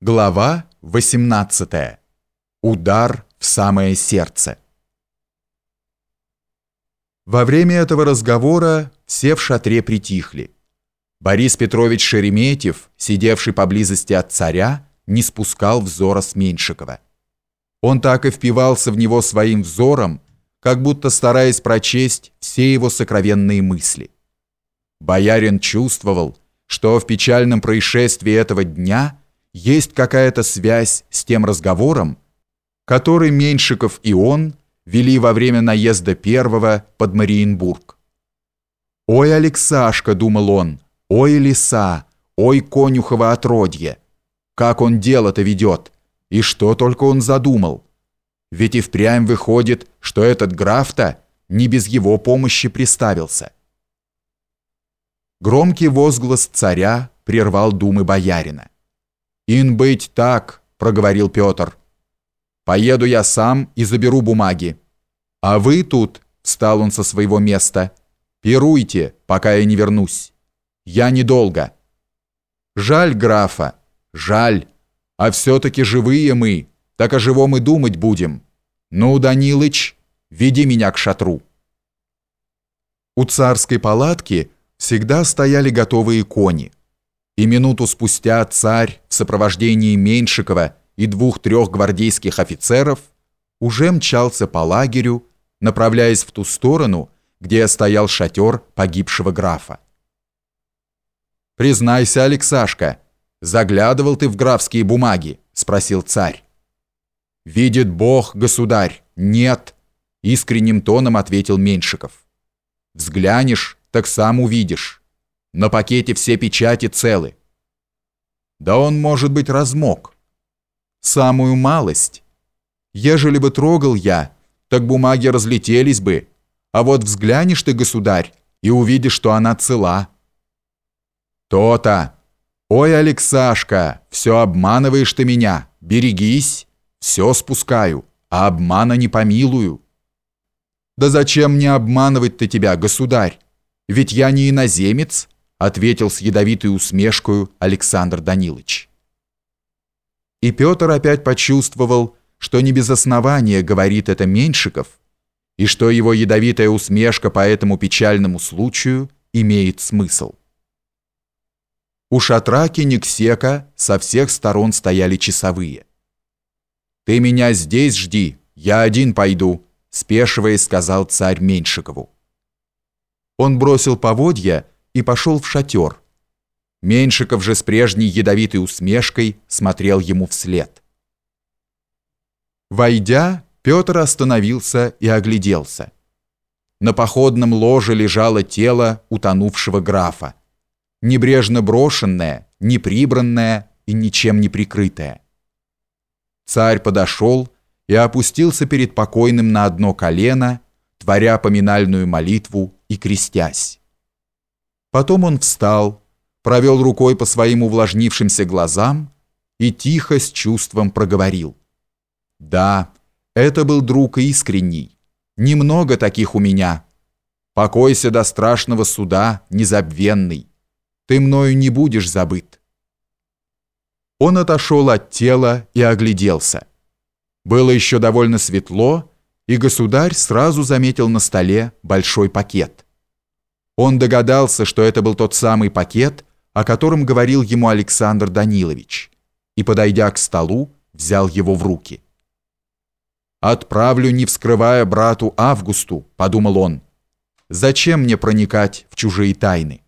Глава 18. Удар в самое сердце. Во время этого разговора все в шатре притихли. Борис Петрович Шереметьев, сидевший поблизости от царя, не спускал взора с Меньшикова. Он так и впивался в него своим взором, как будто стараясь прочесть все его сокровенные мысли. Боярин чувствовал, что в печальном происшествии этого дня – есть какая-то связь с тем разговором, который Меньшиков и он вели во время наезда первого под Мариенбург. «Ой, Алексашка», — думал он, — «ой, лиса, ой, конюхово отродье! Как он дело-то ведет, и что только он задумал! Ведь и впрямь выходит, что этот граф-то не без его помощи приставился». Громкий возглас царя прервал думы боярина. «Ин быть так», — проговорил Петр. «Поеду я сам и заберу бумаги. А вы тут», — встал он со своего места, — «пируйте, пока я не вернусь. Я недолго». «Жаль графа, жаль, а все-таки живые мы, так о живом и думать будем. Ну, Данилыч, веди меня к шатру». У царской палатки всегда стояли готовые кони — и минуту спустя царь в сопровождении Меньшикова и двух-трех гвардейских офицеров уже мчался по лагерю, направляясь в ту сторону, где стоял шатер погибшего графа. «Признайся, Алексашка, заглядывал ты в графские бумаги?» – спросил царь. «Видит Бог, государь, нет», – искренним тоном ответил Меньшиков. «Взглянешь, так сам увидишь». На пакете все печати целы. Да он, может быть, размок. Самую малость. Ежели бы трогал я, так бумаги разлетелись бы. А вот взглянешь ты, государь, и увидишь, что она цела. То-то. Ой, Алексашка, все обманываешь ты меня. Берегись. Все спускаю, а обмана не помилую. Да зачем мне обманывать-то тебя, государь? Ведь я не иноземец, ответил с ядовитой усмешкой Александр Данилович. И Петр опять почувствовал, что не без основания говорит это Меньшиков, и что его ядовитая усмешка по этому печальному случаю имеет смысл. У шатра Кенигсека со всех сторон стояли часовые. «Ты меня здесь жди, я один пойду», спешиваясь, сказал царь Меньшикову. Он бросил поводья и пошел в шатер. Меньшиков же с прежней ядовитой усмешкой смотрел ему вслед. Войдя, Петр остановился и огляделся. На походном ложе лежало тело утонувшего графа, небрежно брошенное, неприбранное и ничем не прикрытое. Царь подошел и опустился перед покойным на одно колено, творя поминальную молитву и крестясь. Потом он встал, провел рукой по своим увлажнившимся глазам и тихо с чувством проговорил. «Да, это был друг искренний. Немного таких у меня. Покойся до страшного суда, незабвенный. Ты мною не будешь забыт». Он отошел от тела и огляделся. Было еще довольно светло, и государь сразу заметил на столе большой пакет – он догадался, что это был тот самый пакет, о котором говорил ему Александр Данилович, и, подойдя к столу, взял его в руки. «Отправлю, не вскрывая брату Августу», — подумал он. «Зачем мне проникать в чужие тайны?»